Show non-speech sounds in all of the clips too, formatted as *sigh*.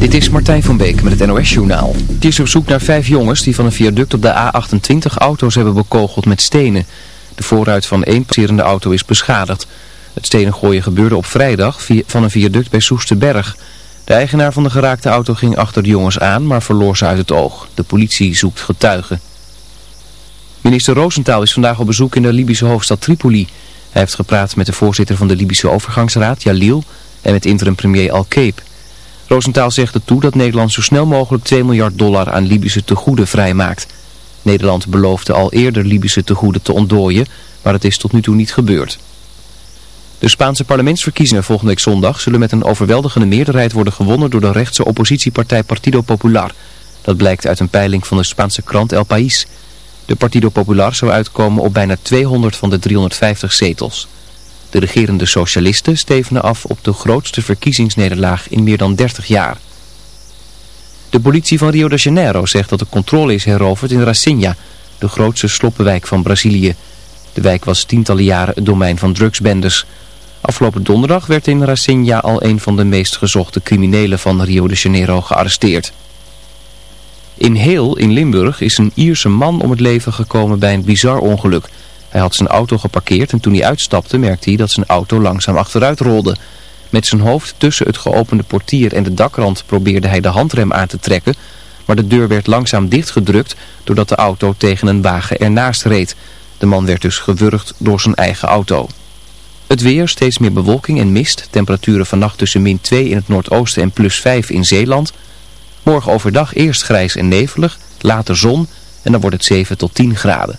Dit is Martijn van Beek met het NOS-journaal. Het is op zoek naar vijf jongens die van een viaduct op de A28 auto's hebben bekogeld met stenen. De voorruit van één passerende auto is beschadigd. Het stenen gooien gebeurde op vrijdag van een viaduct bij Soesterberg. De eigenaar van de geraakte auto ging achter de jongens aan, maar verloor ze uit het oog. De politie zoekt getuigen. Minister Roosentaal is vandaag op bezoek in de Libische hoofdstad Tripoli. Hij heeft gepraat met de voorzitter van de Libische overgangsraad, Jalil, en met interim premier Al-Keep. Roosentaal zegt er toe dat Nederland zo snel mogelijk 2 miljard dollar aan Libische tegoeden vrijmaakt. Nederland beloofde al eerder Libische tegoeden te ontdooien, maar het is tot nu toe niet gebeurd. De Spaanse parlementsverkiezingen volgende week zondag zullen met een overweldigende meerderheid worden gewonnen door de rechtse oppositiepartij Partido Popular. Dat blijkt uit een peiling van de Spaanse krant El País. De Partido Popular zou uitkomen op bijna 200 van de 350 zetels. De regerende socialisten stevenen af op de grootste verkiezingsnederlaag in meer dan 30 jaar. De politie van Rio de Janeiro zegt dat de controle is heroverd in Racinha, de grootste sloppenwijk van Brazilië. De wijk was tientallen jaren het domein van drugsbendes. Afgelopen donderdag werd in Racinha al een van de meest gezochte criminelen van Rio de Janeiro gearresteerd. In Heel in Limburg is een Ierse man om het leven gekomen bij een bizar ongeluk. Hij had zijn auto geparkeerd en toen hij uitstapte merkte hij dat zijn auto langzaam achteruit rolde. Met zijn hoofd tussen het geopende portier en de dakrand probeerde hij de handrem aan te trekken, maar de deur werd langzaam dichtgedrukt doordat de auto tegen een wagen ernaast reed. De man werd dus gewurgd door zijn eigen auto. Het weer, steeds meer bewolking en mist. Temperaturen vannacht tussen min 2 in het noordoosten en plus 5 in Zeeland. Morgen overdag eerst grijs en nevelig, later zon en dan wordt het 7 tot 10 graden.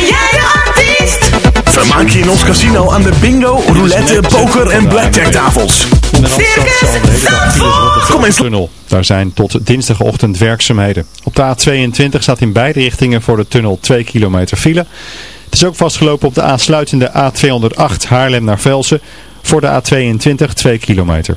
ben jij de artiest. Vermaak je in ons casino aan de bingo, roulette, poker en blackjack tafels. Circus Zandvoort. Kom eens tunnel. Daar zijn tot dinsdagochtend werkzaamheden. Op de A22 staat in beide richtingen voor de tunnel 2 kilometer file. Het is ook vastgelopen op de aansluitende A208 Haarlem naar Velsen voor de A22 2 kilometer.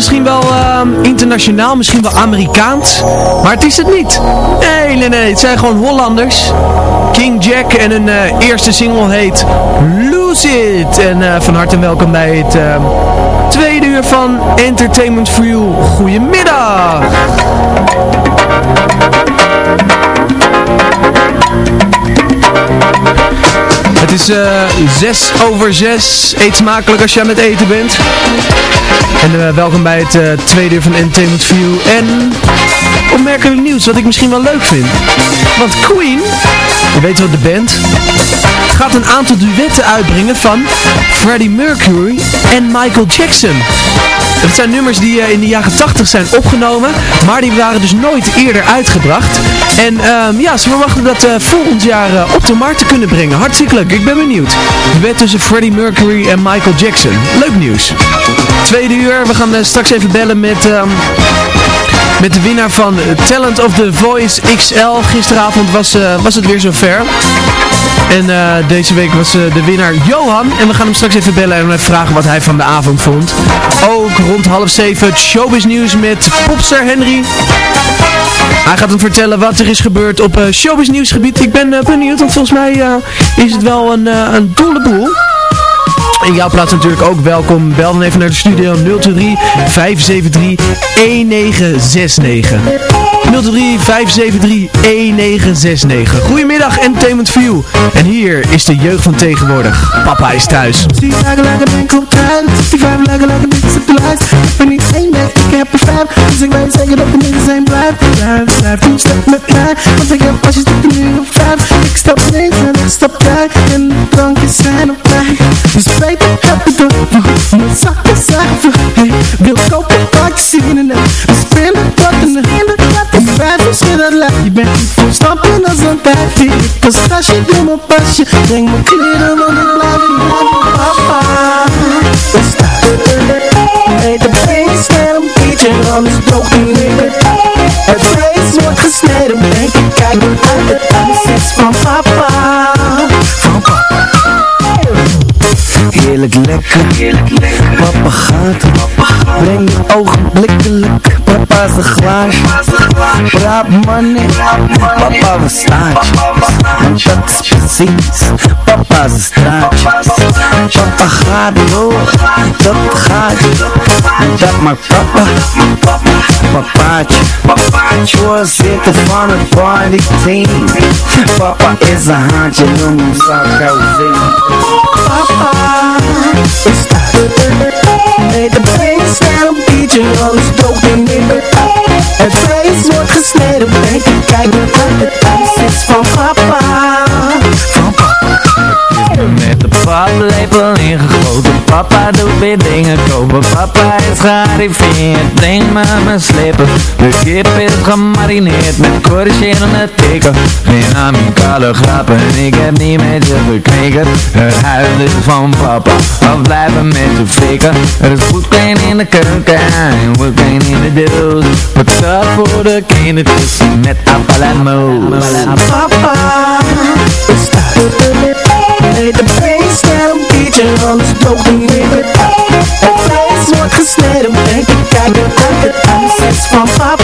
Misschien wel ehm, internationaal, misschien wel Amerikaans, maar het is het niet. Nee, nee, nee, het zijn gewoon Hollanders. King Jack en hun eh, eerste single heet Lose It. En eh, van harte welkom bij het ehm, tweede uur van Entertainment for You. Goedemiddag! Het is eh 6 over 6. Eet smakelijk als aan het eten bent. En eh, welkom bij het eh, tweede uur van Entertainment View. En opmerkelijk nieuws wat ik misschien wel leuk vind. Want Queen, je weet wel de band, gaat een aantal duetten uitbrengen van Freddie Mercury en Michael Jackson. Het zijn nummers die eh, in de jaren 80 zijn opgenomen, maar die waren dus nooit eerder uitgebracht. En ehm, ja, ze verwachten dat eh, volgend jaar eh, op de markt te kunnen brengen. Hartstikke leuk, ik ben benieuwd. Duet tussen Freddie Mercury en Michael Jackson. Leuk nieuws. Tweede uur, we gaan straks even bellen met... ehm, met de winnaar van Talent of the Voice XL. Gisteravond was, was het weer zover. En eh, deze week was eh, de winnaar Johan. En we gaan hem straks even bellen en even vragen wat hij van de avond vond. Ook rond half zeven het showbiz nieuws met popster Henry. Hij gaat hem vertellen wat er is gebeurd op uh, showbiz nieuwsgebied. Ik ben benieuwd, want volgens mij is het wel een, een. In jouw plaats natuurlijk ook welkom. Bel dan even naar de studio 023 573 1969. 023 573 1969. Goedemiddag Entertainment View. En hier is de jeugd van tegenwoordig. Papa is thuis. Bent voor stappen als een Pas tasje, doe mijn pasje Breng mijn kleren, want ik blijf hier bij papa. We staan Hey, de beest snel een beetje Anders droog die niet Het vlees wordt gesneden Denk ik, kijk uit het aanzicht van papa Van papa. Heerlijk lekker, papa gaat. Breng je ogenblikkelijk, papa is een glaasje Praat money, papa we staat Want dat is precies, papa is een straatje Papa gaat door, dat maakt papa, papaatje. Voorzitter van het partyteam Papa is een haantje, noem hem Sakko Papa is thuis Nee, de beetje, alles droog in midden Het vlees wordt gesneden, ik, kijk uit het van papa Van papa Met de paplepel ingegoten. Papa doet weer dingen kopen. Papa is gearriveerd. Breng me mijn slippen. De kip is gemarineerd Met corrigerende tikken. Geen amicale grappen. Ik heb niet met je gekeken. Het huis is van papa. Afblijven met je flikken Er is voetkleen in de keuken En voetkleen in de doos Patat voor de kindertjes? Met appel en moes Papa is thuis Nee, de beest snel een beetje, alles droog in midden Het vlees wordt gesneden, denk ik, kijk uit het aanzicht van papa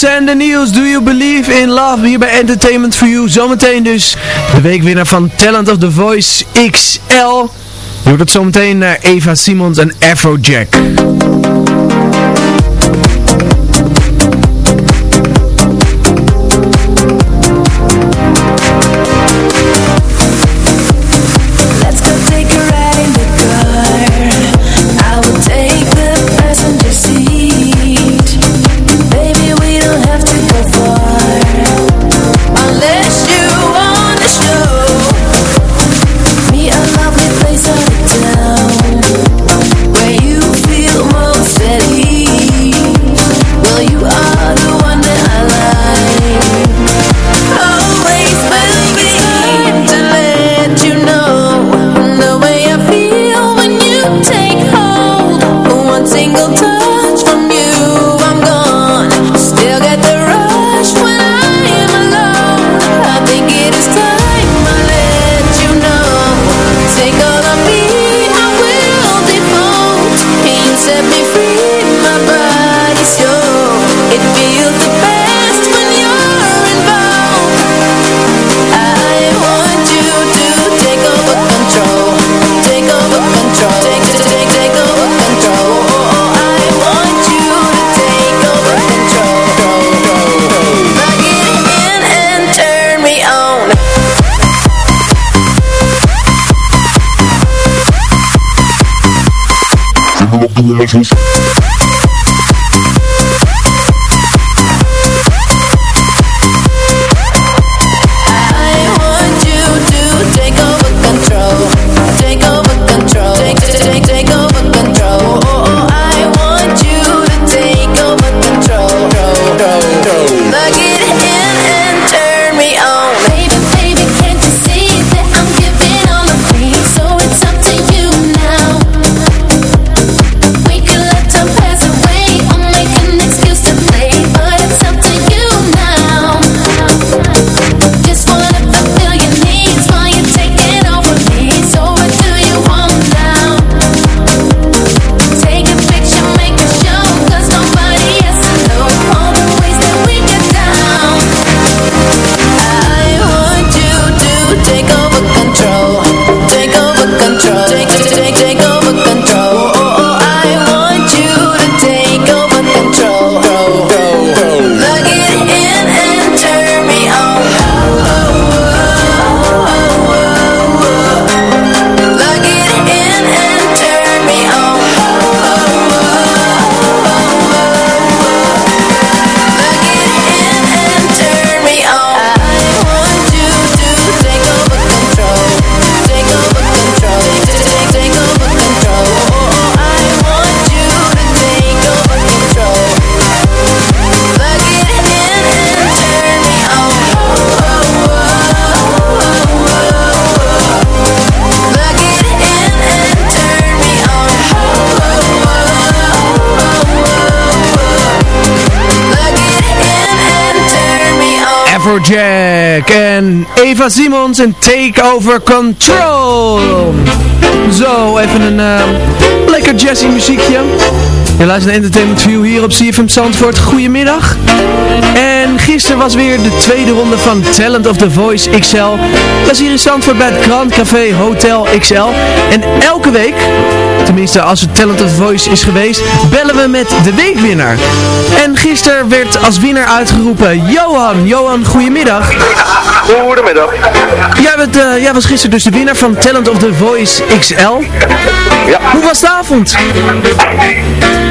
Voice and the News. Do you believe in love? Hier bij Entertainment for You. Zometeen dus de weekwinnaar van Talent of the Voice XL. Je hoort het zometeen naar Eva Simons en Afrojack. Let's I Afrojack en Eva Simons en Take Over Control. Zo, even een eh, lekker jazzy muziekje. Je luistert naar Entertainment View hier op CFM Zandvoort. Goedemiddag. En gisteren was weer de tweede ronde van Talent of the Voice XL. Dat was hier in Zandvoort bij het Grand Café Hotel XL. En elke week, tenminste als het Talent of the Voice is geweest, bellen we met de weekwinnaar. En gisteren werd als winnaar uitgeroepen Johan. Johan, goedemiddag. Goedemiddag. Jij, bent, eh, jij was gisteren dus de winnaar van Talent of the Voice XL. Ja. Hoe was de avond?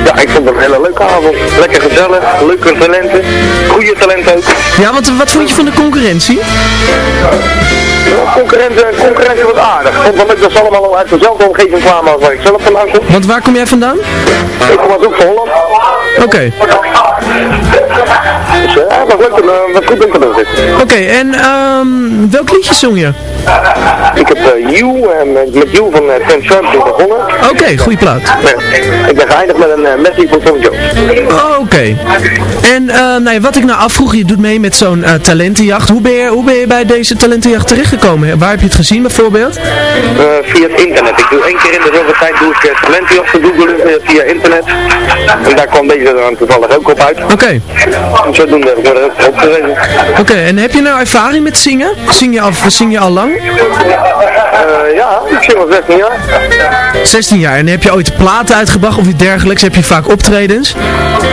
Ja, ik vond het een hele leuke avond. Lekker gezellig, leuke talenten, goede talenten ook. Ja, wat, wat vond je van de concurrentie? Concurrentie, concurrentie was aardig. Ik vond het leuk dat ze allemaal uit dezelfde omgeving kwamen als waar ik zelf vandaan kom. Want waar kom jij vandaan? Ik kom uit ook van Holland. Oké. Dus ja, was leuk uh, goed te. Oké, en ehm, welk liedje zong je? Ik heb uh, You en met You van uh, Ten Sharp begonnen. Oké, goede plaat. ik ben geëindigd met een uh, Messi van Tom Jones. Oh, Oké. En eh, nou ja, wat ik nou afvroeg, je doet mee met zo'n eh, talentenjacht. Hoe ben, je, hoe ben je bij deze talentenjacht terechtgekomen? Waar heb je het gezien bijvoorbeeld? Eh, via het internet. Ik doe één keer in de zoveel tijd doe ik talenten op te googlen eh, via internet. En daar kwam deze er dan toevallig ook op uit. Oké. En zodoende heb ik me er ook gewezen. Oké, en heb je nou ervaring met zingen? Zing je al, zing je al lang? Eh, ja, ik zing al 16 jaar. 16 jaar. En heb je ooit platen uitgebracht of iets dergelijks? Heb je vaak optredens?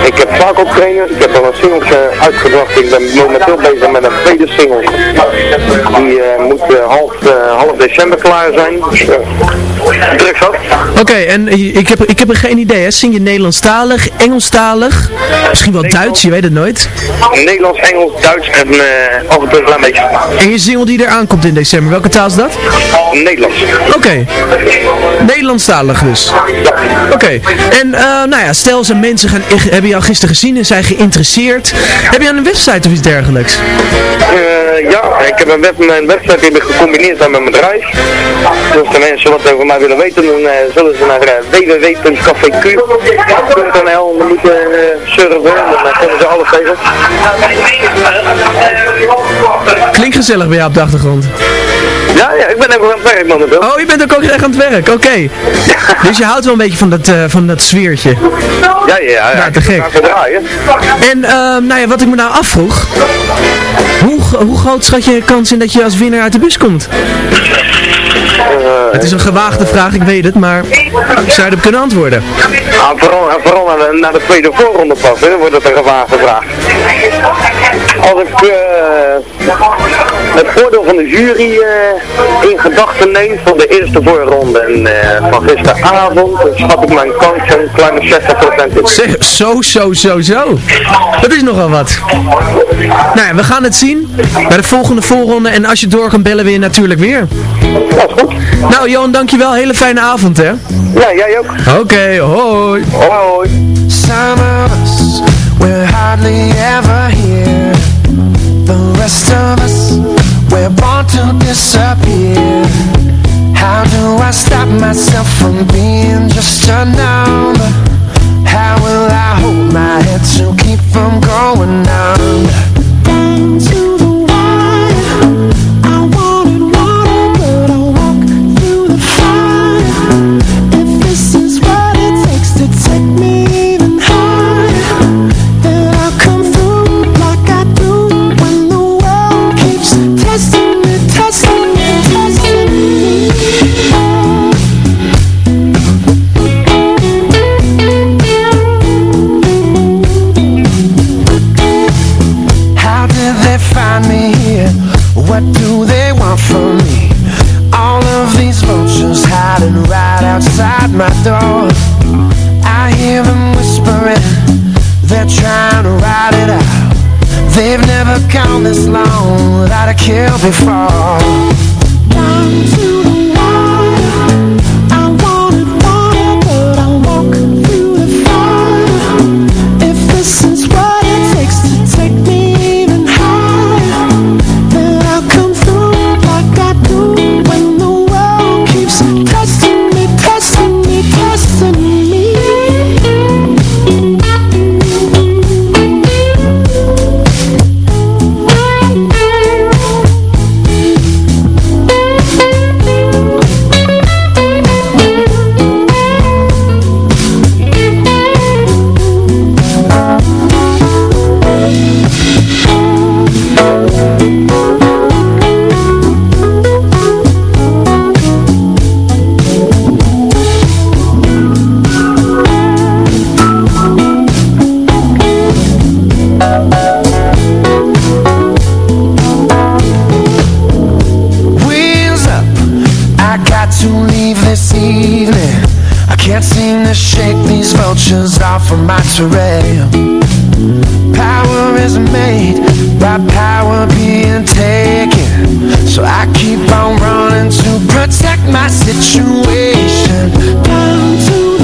Ik heb vaak optredens, ik heb al een singles eh, uitgebracht. Ik ben momenteel bezig met een tweede single. Die eh, moet half, half december klaar zijn. Dus, druk zat. Oké, en ik heb, ik heb er geen idee, hè? Zing je Nederlandstalig, Engelstalig, misschien wel Duits, je weet het nooit. Nederlands, Engels, Duits en eh, af en toe een klein beetje En je single die eraan komt in december, welke taal is dat? Nederlands. Oké, Nederlandstalig dus. Oké, en eh, nou ja, stel ze mensen gaan, hebben jou gisteren gezien en zijn geïnteresseerd. Heb je aan een website of iets dergelijks? Eh, ja, ik heb een web, mijn website heb ik gecombineerd met mijn bedrijf. Dus de mensen wat over mij willen weten, dan eh, zullen ze naar uh, www.cafeq.nl moeten uh, surfen en dan uh, kunnen ze alles tegen. Klinkt gezellig bij jou op de achtergrond. Ja, ja, ik ben ook aan het werk momenteel. Oh, je bent ook, ook echt aan het werk, oké. Dus je houdt wel een beetje van dat, uh, van dat sfeertje. Ja, ja, ja. ja te gek. En uh, nou ja, wat ik me nou afvroeg. Hoe, hoe groot schat je kans in dat je als winnaar uit de bus komt? Uh, het is een gewaagde vraag, ik weet het, maar zou je erop kunnen antwoorden? Ah, vooral vooral naar, de, naar de tweede voorronde pas, hè, wordt het een gewaagde vraag. Als ik uh, het voordeel van de jury uh, in gedachten neem van de eerste voorronde en van gisteravond, dan schat ik mijn kans een kleine 60% in. Zeg, zo, zo, zo, zo. Dat is nogal wat. Nou ja, we gaan het zien bij de volgende voorronde en als je door kan bellen weer natuurlijk weer. Dat is goed. Nou Johan, dankjewel. Hele fijne avond hè. Ja, jij ook. Oké, okay, hoi. Hoi. Some of us, we're hardly ever here. The rest of us, we're born to disappear. How do I stop myself from being just a number? How will I hold my head to keep from going on? Leave this evening. I can't seem to shake these vultures off of my trail. Power is made by power being taken. So I keep on running to protect my situation. Down to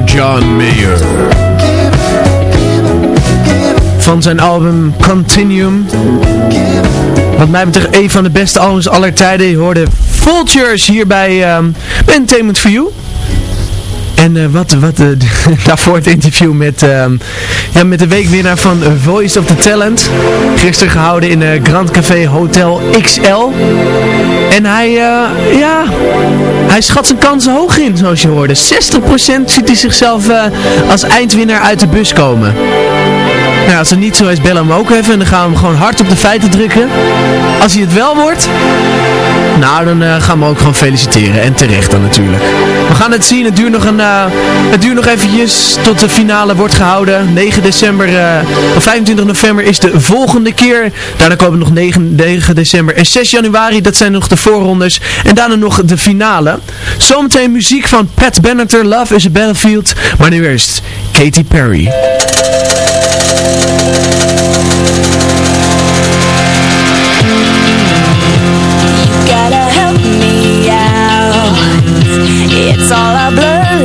John Mayer. Van zijn album Continuum. Wat mij betreft een van de beste albums aller tijden. Je hoorde Vultures hier bij um, Entertainment for You. En uh, wat, wat uh, *laughs* daarvoor het interview met, um, ja, met de weekwinnaar van Voice of the Talent. Gisteren gehouden in uh, Grand Café Hotel XL. En hij, ja, hij schat zijn kansen hoog in, zoals je hoorde. 60% ziet hij zichzelf als eindwinnaar uit de bus komen. Als het niet zo is, bel hem ook even en dan gaan we hem gewoon hard op de feiten drukken. Als hij het wel wordt, nou dan uh, gaan we ook gewoon feliciteren. En terecht dan natuurlijk. We gaan het zien, het duurt nog, een, uh, het duurt nog eventjes tot de finale wordt gehouden. 9 december, uh, of 25 november is de volgende keer. Daarna komen nog 9, 9 december en 6 januari, dat zijn nog de voorrondes. En daarna nog de finale. Zometeen muziek van Pat Benatar, Love is a Battlefield. Maar nu eerst Katy Perry. It's all a blur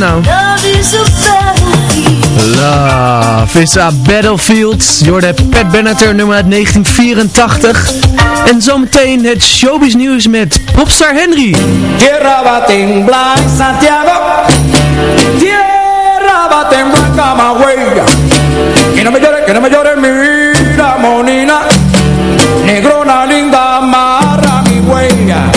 nou? Love is a battlefield. Hoorde Pat Benatar nummer uit 1984. En zometeen het showbiz nieuws met Popstar Henry. Tierra va temblar en Santiago. Tierra va temblar Camagüey. Que no me llore, que no me llore, mira, monina. Negrona linda, amarra mi huella.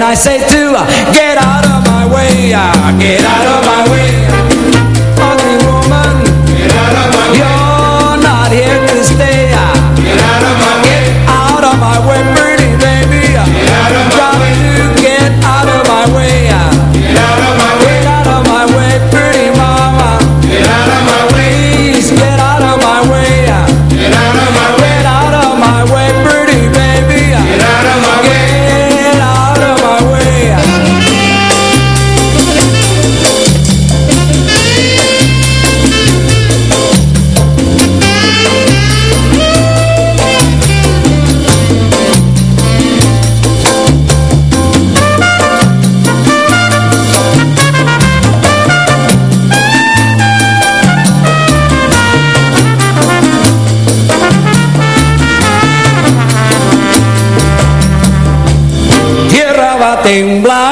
When I say two, get out of my way, ah, get out of my way. Tierra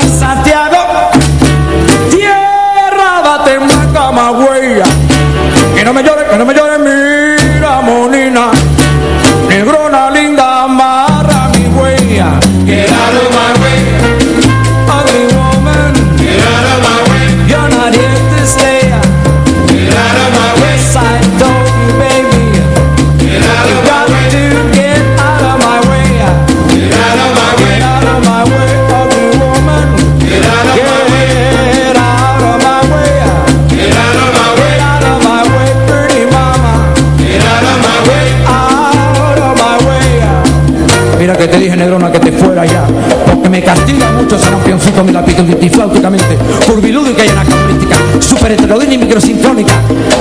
pioncito Mi lapito flauticamente Curvilúdica y anacrolítica Super heterodina y microsinfónica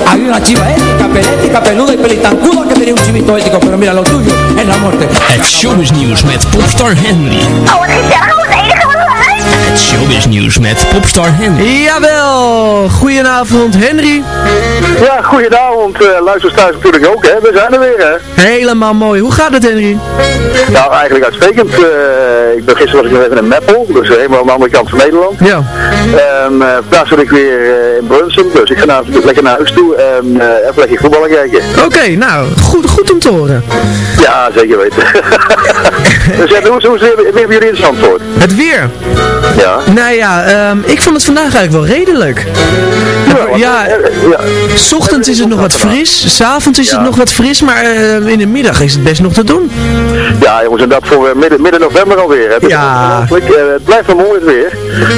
Había una chiva ética, pelética, peluda y pelitancuda Que tenía un chivito ético Pero mira lo tuyo es la muerte Het showbiz nieuws met Popstar Henry. Oh, wat gezellig, wat enige wat. Het showbiz nieuws met Popstar Henry. Jawel, goedenavond Henry. Ja, goedenavond. luisteraars thuis natuurlijk ook, hè. We zijn er weer, hè. Helemaal mooi. Hoe gaat het Henry? Nou, eigenlijk uitstekend. Eh, ik ben gisteren was ik nog even in Meppel, dus helemaal aan de andere kant van Nederland. Ja. En eh, vandaag zit ik weer in Brunsum, dus ik ga nou natuurlijk lekker naar huis toe en eh, even lekker voetballen kijken. Oké, nou, goed, goed om te horen. Ja, zeker weten. *laughs* dus ja, hoe, hoe is het weer, weer bij jullie in Zandvoort? Het weer. Ja. Nou ja, ehm, ik vond het vandaag eigenlijk wel redelijk. Ja, s ochtends is het nog wat fris, s'avonds is het Ja. nog wat fris, maar eh, in de middag is het best nog te doen. Ja, jongens, en dat voor eh, midden, midden november alweer. Hè. Dus Ja. is. Eh, het blijft wel mooi het weer.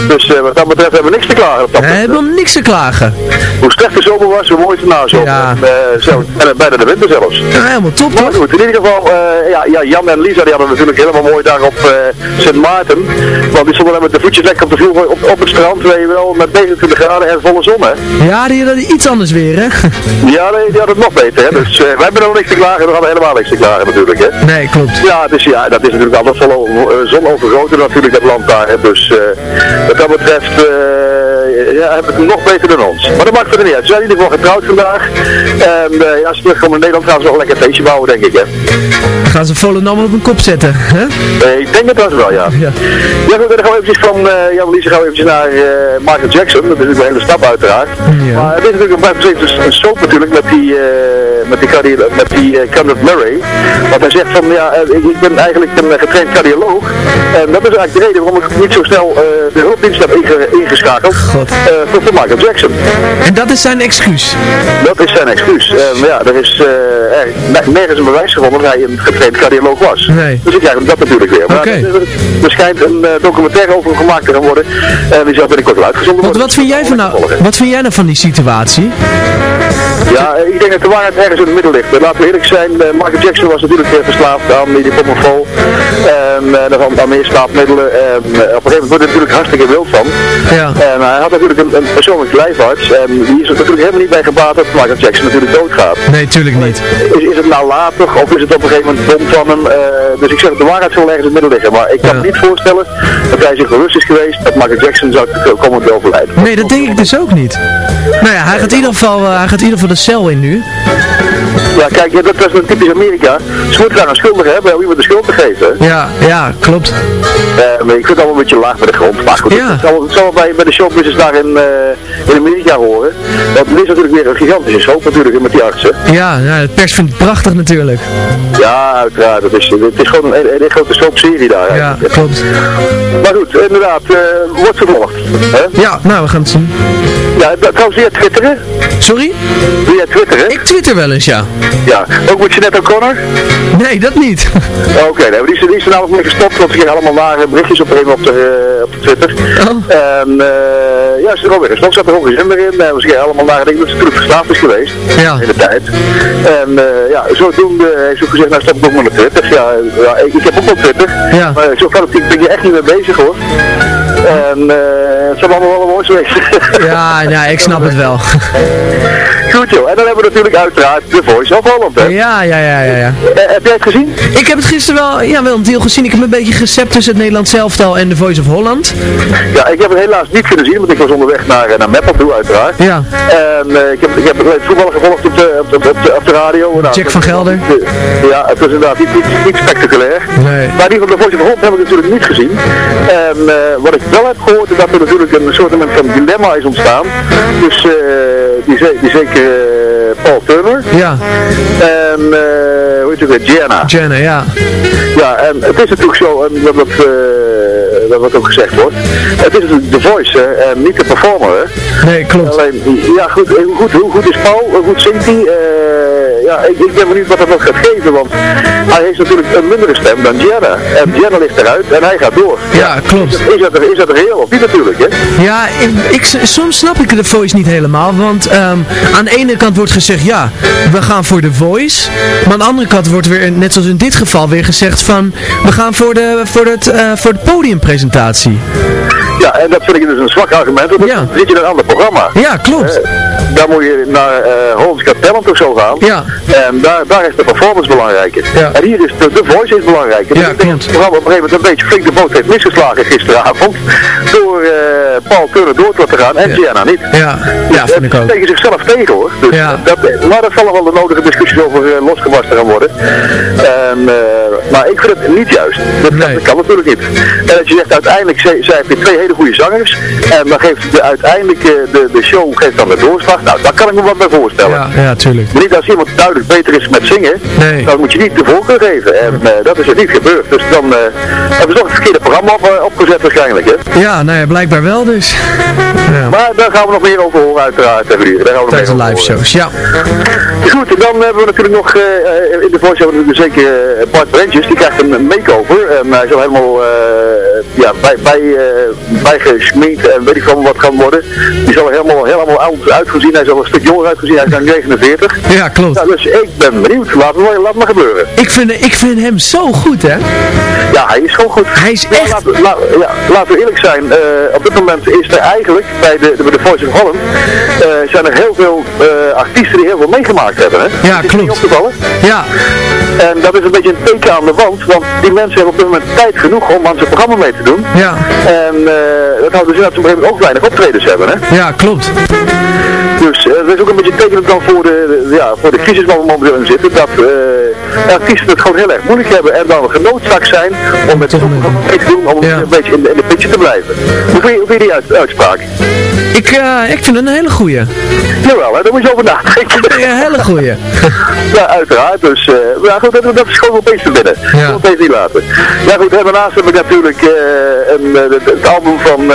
Dus eh, wat dat betreft hebben we niks te klagen op dat We hebben niks te klagen. Hoe slecht de zomer was, hoe mooi het na zomer. Ja. En, bijna de winter zelfs. Ja, helemaal top Maar goed, in ieder geval, ja, ja, Jan en Lisa die hadden natuurlijk helemaal mooi daar op Sint Maarten. Want die stonden met de voetjes lekker op, de vloer, op, op het strand, weet je wel, met 29 graden en volle zon, hè. Ja, die hadden iets anders weer, hè? *laughs* Ja, nee, die hadden het nog beter, hè. Dus eh, wij hebben nog niks te klagen, we hadden helemaal niks te klagen natuurlijk, hè. Nee, klopt. Ja, dus ja, dat is natuurlijk altijd over, eh, zon overgoten natuurlijk, dat land daar, hè. Dus eh, wat dat betreft, eh, ja, hebben het nog beter dan ons. Maar dat maakt verder niet uit. Ze zijn in ieder geval getrouwd vandaag. En eh, als ze terugkomen in Nederland gaan ze nog lekker een feestje bouwen, denk ik, hè. Gaan ze Volendam op een kop zetten, hè? Eh, ik denk het trouwens wel, ja. Ja. Ja, goed, dan gaan we eventjes van, eh ja, gaan we eventjes naar eh, Michael Jackson. Dat is natuurlijk een hele stap uiteraard. Ja. Maar het is natuurlijk een, is een soap natuurlijk met die, eh met die, cardi met die eh, Kenneth Murray. Want hij zegt van, ja, eh, ik, ben eigenlijk een eh, getraind cardioloog. En dat is eigenlijk de reden waarom ik niet zo snel eh, de hulpdienst heb inge- ingeschakeld Eh, voor, voor Michael Jackson. En dat is zijn excuus. Dat is zijn excuus. Eh, maar ja, er is eh, er, ne- nergens een bewijs gevonden dat hij een getraind cardioloog was. Nee. Dus ik krijg dat natuurlijk weer. Maar Oké. er, er schijnt een eh, documentaire over hem gemaakt te gaan worden. En die zal binnenkort wel uitgezonden Wat, worden. wat, vind jij van nou, wat vind jij nou van die situatie? Ja, eh, ik denk dat de waarheid ergens in het midden ligt. Eh, Laten we eerlijk zijn, eh, Michael Jackson was natuurlijk eh, verslaafd aan die pomofol. En uh, aan, aan meer slaapmiddelen. En eh, op een gegeven moment wordt er natuurlijk hartstikke wild van. Ja. En hij had natuurlijk een, een persoonlijk lijfarts. En die is er natuurlijk helemaal niet bij gebaat dat Michael Jackson natuurlijk doodgaat. Nee, tuurlijk niet. Is, is het nalatig of is het op een gegeven moment dom van hem? Eh, dus ik zeg, de waarheid zal ergens in het midden liggen. Maar ik kan me niet voorstellen dat hij zich bewust is geweest dat Michael Jackson zou komen te overlijden. Nee, dat denk ik dus ook niet. Nou ja, hij gaat in ieder geval, eh, hij gaat in ieder geval de cel in nu. Ja, kijk, ja, dat, is een typisch Amerika. Ze moeten daar een schuldige hebben om iemand de schuld te geven. Ja, ja, klopt. Eh, maar ik vind het allemaal een beetje laag bij de grond. Maar goed, het zal, het zal wel bij, bij de showbusiness daar in, in Amerika horen. Want er is natuurlijk weer een gigantische soap natuurlijk met die artsen. Ja, ja, de pers vindt het prachtig natuurlijk. Ja, uiteraard. Het is, het is gewoon een, een grote soapserie daar. Ja, klopt. Maar goed, inderdaad, eh wordt vervolgd. Hè? Ja, nou, we gaan het zien. Ja, trouwens via twitteren. Sorry? Via twitteren. Ik twitter wel eens, ja. Ja, ook met Jeanette O'Connor? Nee, dat niet. *laughs* Oké, nee, maar die is, die is er namelijk mee gestopt, want ze gingen allemaal nare berichtjes op op de, eh, op de Twitter. En eh, ja, ze is er alweer gestopt, er ook geen zin meer in. En gingen allemaal dingen, dat ze natuurlijk verslaafd is geweest Ja. in de tijd. En eh, ja, zodoende heeft ze ook gezegd, nou stop ik ook maar naar Twitter. Ja, ja ik, heb ook wel Twitter, Ja. maar zo fanatiek ben je echt niet mee bezig hoor. En eh, het zijn allemaal wel geweest. *laughs* Ja, ja, ik snap het wel. *laughs* Goed joh, en dan hebben we natuurlijk uiteraard The Voice of Holland. Hè. Ja, ja, ja, ja, ja. Eh, heb jij het gezien? Ik heb het gisteren wel, ja, wel een deel gezien. Ik heb een beetje gecept tussen het Nederlands elftal en The Voice of Holland. Ja, ik heb het helaas niet kunnen zien, want ik was onderweg naar, eh, naar Meppel toe uiteraard. Ja. En eh, ik heb, ik heb het voetbal gevolgd op de, op de, op de, op de radio. Nou, Jack van Gelder. Ja, het was inderdaad niet, niet, niet spectaculair. Nee. Maar ieder geval de Voice of Holland heb ik natuurlijk niet gezien. En eh, wat ik wel heb gehoord is dat er natuurlijk een soort van dilemma is ontstaan. Dus eh, die, ze- die zeker eh, Paul Turner. Ja. En eh, hoe heet het weer? Gianna. Jenna, ja. Ja, en het is natuurlijk zo, en dat, eh, dat wat ook gezegd wordt, het is de voice en niet de performer. Hè. Nee, klopt. Alleen, ja goed, eh, hoe goed, hoe goed is Paul, hoe goed zingt hij? Eh, ja, ik, ik ben benieuwd wat dat nog gaat geven, want hij heeft natuurlijk een mindere stem dan Gianna. En Gianna ligt eruit en hij gaat door. Ja, klopt. Is dat, er, is dat reëel of niet natuurlijk, hè? Ja, ik, ik- soms snap ik de Voice niet helemaal, want ehm, aan de ene kant wordt gezegd, ja, we gaan voor de Voice, maar aan de andere kant wordt weer, net zoals in dit geval, weer gezegd van, we gaan voor de, voor het, eh, voor de podiumpresentatie. Ja, en dat vind ik dus een zwak argument, want dan zit je in een ander programma. Ja, klopt. Eh, daar moet je naar eh Hollands Got Talent of zo gaan. Ja. En daar, daar is de performance belangrijker. Ja. En hier is de, de voice is belangrijker. Ja, ik denk dat het programma op een gegeven moment een beetje flink de boot heeft misgeslagen gisteravond. Door eh, Paul Turner door te laten gaan en Gianna niet. Ja, ja, vind ik ook. Tegen zichzelf tegen hoor. Dus Ja. dat, maar daar zal wel de nodige discussies over uh, losgewassen gaan worden. En, eh, maar ik vind het niet juist. Dat, dat kan natuurlijk niet. En dat je zegt uiteindelijk, zij, zij heeft twee hele goede zangers. En dan geeft de uiteindelijk eh, de, de show geeft dan de doorslag. Nou, daar kan ik me wat bij voorstellen. Ja, ja, tuurlijk. Maar niet als iemand duidelijk beter is met zingen, Nee. dan moet je niet de voorkeur geven. En eh, dat is er niet gebeurd. Dus dan eh, hebben ze toch het verkeerde programma op, eh, opgezet waarschijnlijk. Hè? Ja, nou ja, blijkbaar wel dus. Ja. Maar daar gaan we nog meer over horen uiteraard. Hebben we hier. Daar gaan we nog Tijdens de live shows, ja. Goed, en dan hebben we natuurlijk nog, eh, eh, in de voice hebben we natuurlijk zeker eh, Bart Brentjes, die krijgt een makeover. En hij is al helemaal eh, ja, bij, bij, eh, bijgesminkt en weet ik van wat gaan worden. Die zal er helemaal, helemaal oud uitgezien, hij zal een stuk jonger uitgezien, hij is nu 49. Ja, klopt. Ja, dus ik ben benieuwd, laat maar, laat maar gebeuren. Ik vind, ik vind hem zo goed, hè. Ja, hij is gewoon goed. Hij is Ja, echt... laten, la- ja, laten we eerlijk zijn, eh, op dit moment is er eigenlijk bij de, bij de Voice of Holland eh, zijn er heel veel eh, artiesten die heel veel meegemaakt hebben. Hè? Ja, klopt. op. Ja, En dat is een beetje een teken aan de wand, want die mensen hebben op dit moment tijd genoeg om aan zijn programma mee te doen. ja, En eh, dat houdt dus in dat ze op een gegeven moment ook weinig optredens hebben. Hè? ja, klopt. Dus dat is ook een beetje tekenend dan voor de, ja, voor de crisis waar we momenteel in zitten, dat eh, artiesten het gewoon heel erg moeilijk hebben en dan genoodzaakt zijn om met te doen, om Ja. een beetje in de, in de picture te blijven. Hoe vind je, hoe vind je die uit- uitspraak? Ik, eh, ik vind het een hele goeie. Jawel, hè, daar moet je over nadenken. *laughs* Een hele goeie. *laughs* Ja, uiteraard. Dus ja, goed, dat, dat is gewoon opeens te binnen. Ja. Opeens niet laten. Ja goed, en daarnaast heb ik natuurlijk eh, een, het, album van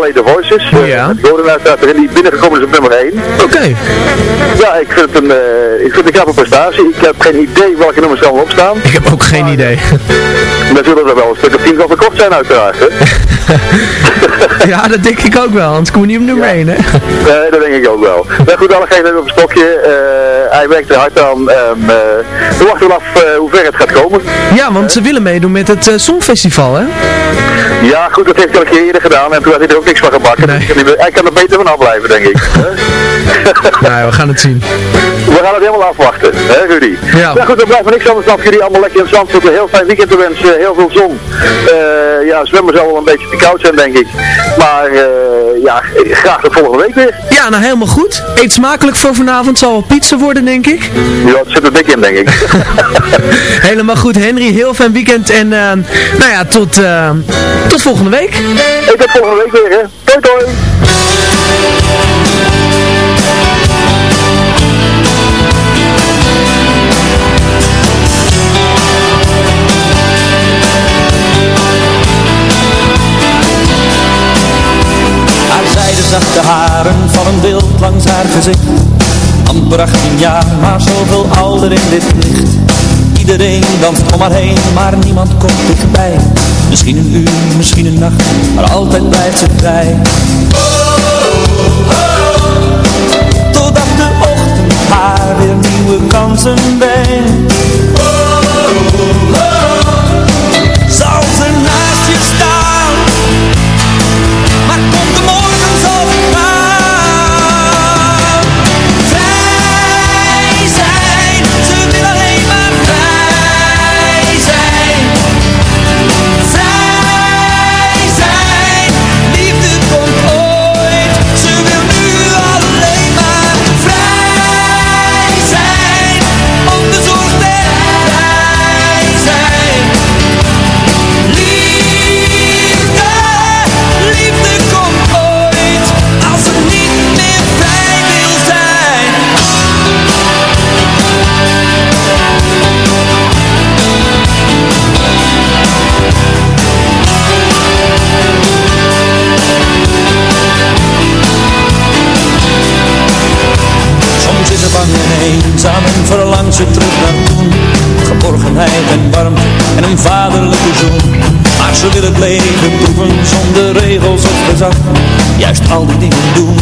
LA The Voices. Ja. Uh, Gordon uiteraard erin, die binnengekomen is op nummer 1. Oké. Ja, ik vind het een, ik vind het een knappe prestatie. Ik heb geen idee welke nummers er allemaal op staan. Ik heb ook geen idee. Maar zullen er wel een stuk of tien van verkocht zijn uiteraard. Hè? *laughs* ja, dat denk ik ook wel, anders kom je niet op nummer 1, hè? Nee, dat denk ik ook wel. Maar goed, alle geen op een stokje. Eh, hij werkt er hard aan. Ehm, eh, we wachten wel af eh, hoe ver het gaat komen. Ja, want ze willen meedoen met het Songfestival, hè? Ja, goed, dat heeft hij al een keer eerder gedaan en toen had hij er ook niks van gebakken. Dus hij kan er beter van afblijven, denk ik. *laughs* nee, we gaan het zien. We gaan het helemaal afwachten, hè Rudy? Ja. Nou goed, dan blijft me niks anders dan jullie allemaal lekker in Zandvoort een heel fijn weekend te wensen. Heel veel zon. Eh, ja, zwemmen zal wel een beetje te koud zijn, denk ik. Maar eh, ja, graag de volgende week weer. Ja, nou helemaal goed. Eet smakelijk voor vanavond. Zal wel pizza worden, denk ik. Ja, dat zit er dik in, denk ik. *laughs* Helemaal goed, Henry. Heel fijn weekend. En eh, nou ja, tot, tot volgende week. Ik tot volgende week weer, hè. Toi, toi. Zijde zachte haren vallen wild langs haar gezicht. Amper 18 jaar, maar zoveel ouder in dit licht. Iedereen danst om haar heen, maar niemand komt dichtbij Misschien een uur, misschien een nacht, maar altijd blijft ze vrij. Totdat de ochtend haar weer nieuwe kansen brengt al die dingen doen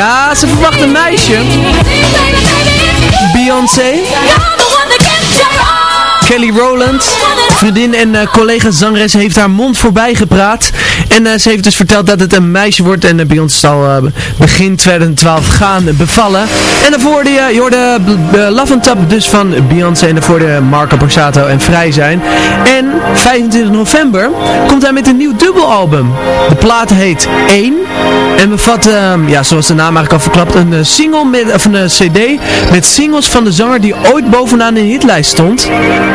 Ja, ze verwacht een meisje. Beyoncé. Kelly Rowland, vriendin en eh, collega zangeres, heeft haar mond voorbij gepraat. En eh, ze heeft dus verteld dat het een meisje wordt. En uh, zal eh, begin 2012 gaan bevallen. En daarvoor de, je hoorde Love and Tap dus van Beyoncé. En daarvoor de Marco Borsato en Vrij zijn. En 25 november komt hij met een nieuw dubbelalbum. De plaat heet 1. En bevat, ehm, ja, zoals de naam eigenlijk al verklapt, een single met, of een cd met singles van de zanger die ooit bovenaan de hitlijst stond.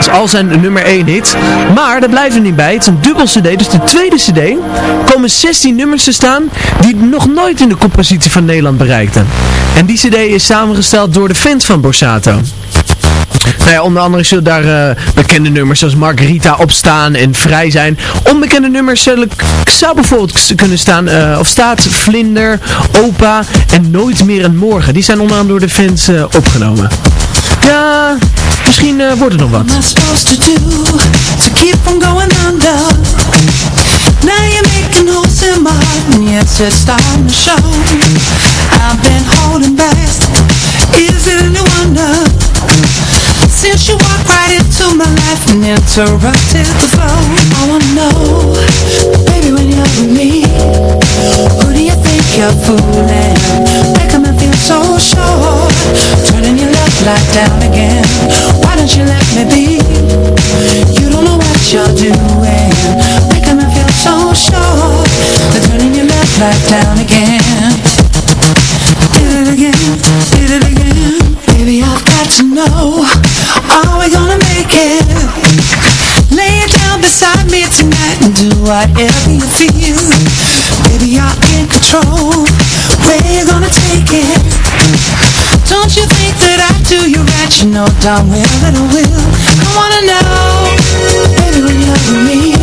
Dat al zijn nummer 1 hit. Maar daar blijven we niet bij. Het is een dubbel cd, dus de tweede cd komen 16 nummers te staan die nog nooit in de compositie van Nederland bereikten. En die cd is samengesteld door de fans van Borsato. Nou ja, onder andere zullen daar uh, bekende nummers zoals Margarita op staan en Vrij zijn. Onbekende nummers zullen, zou bijvoorbeeld kunnen staan, uh, of staat Vlinder, Opa en Nooit meer een morgen. Die zijn onder andere door de fans uh, opgenomen. Ja, misschien wordt het nog wat. Now you're making holes in my heart And yes, it's starting to show. I've been holding back. Is it any wonder? Since you walked right into my life And interrupted the flow I wanna know Baby, when you're with me Who do you think you're fooling Making me feel so sure. Turning your love light down again. Why don't you let me be? You don't know what you're doing. Making me feel so sure. They're turning your love light down again. Did it again, did it again. Baby, I've got to know. Are we gonna make it? Lay it down beside me tonight And do whatever you feel. Baby, you're in control. Where you gonna take it? Don't you think that I do you right? You know darn well that I will I wanna know Baby, when you're with me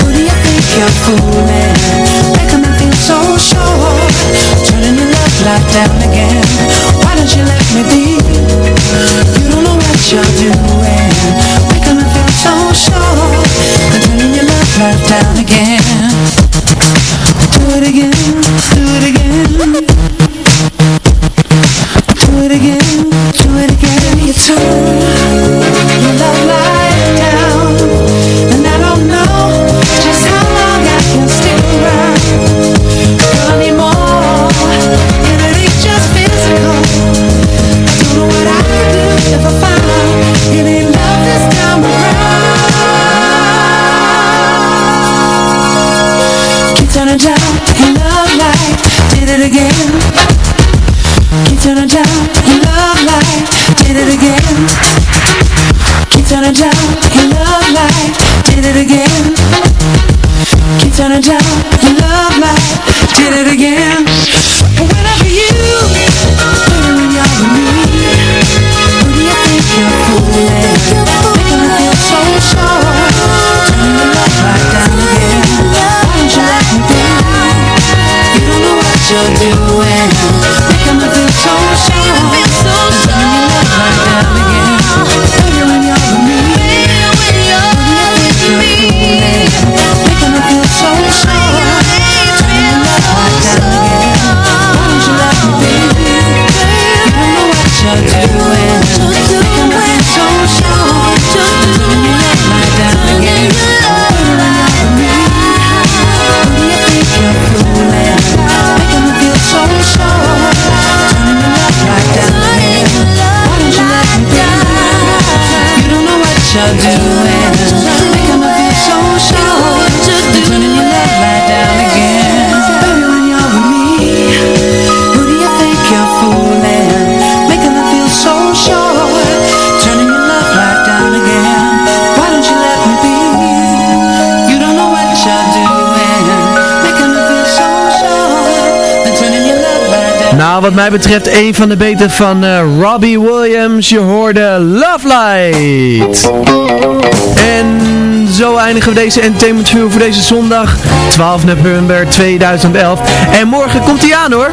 Who do you think you're fooling? Making me feel so sure Turning your love light down again Why don't you let me be? You don't know what you're doing Making me feel so sure Turning your love light down again Do it again, do it again it again, do it again. You turn your love light Nou, wat mij betreft een van de beter van uh, Robbie Williams. Je hoorde Love Light. En zo eindigen we deze Entertainment View voor deze zondag 12 november 2011. En morgen komt hij aan hoor.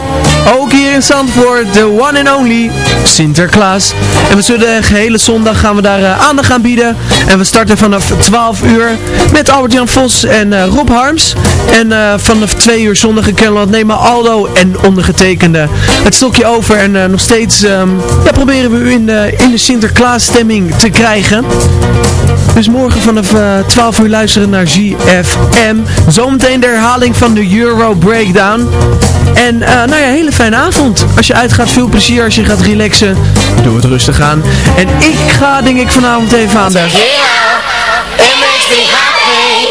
Ook hier in Zandvoort, de one and only Sinterklaas. En we zullen de gehele zondag gaan we daar uh, aandacht aan bieden. En we starten vanaf 12 uur met Albert-Jan Vos en uh, Rob Harms. En uh, vanaf 2 uur zondag in Kennemerland nemen Aldo en ondergetekende het stokje over. En nog steeds ja, proberen we u in de, in de Sinterklaas stemming te krijgen. Dus morgen vanaf uh, 12 uur luisteren naar GFM. Zometeen de herhaling van de Euro Breakdown. En uh, nou ja, hele fijne avond. Als je uitgaat, veel plezier. Als je gaat relaxen, doe het rustig aan. En ik ga denk ik vanavond even aan de... Happy.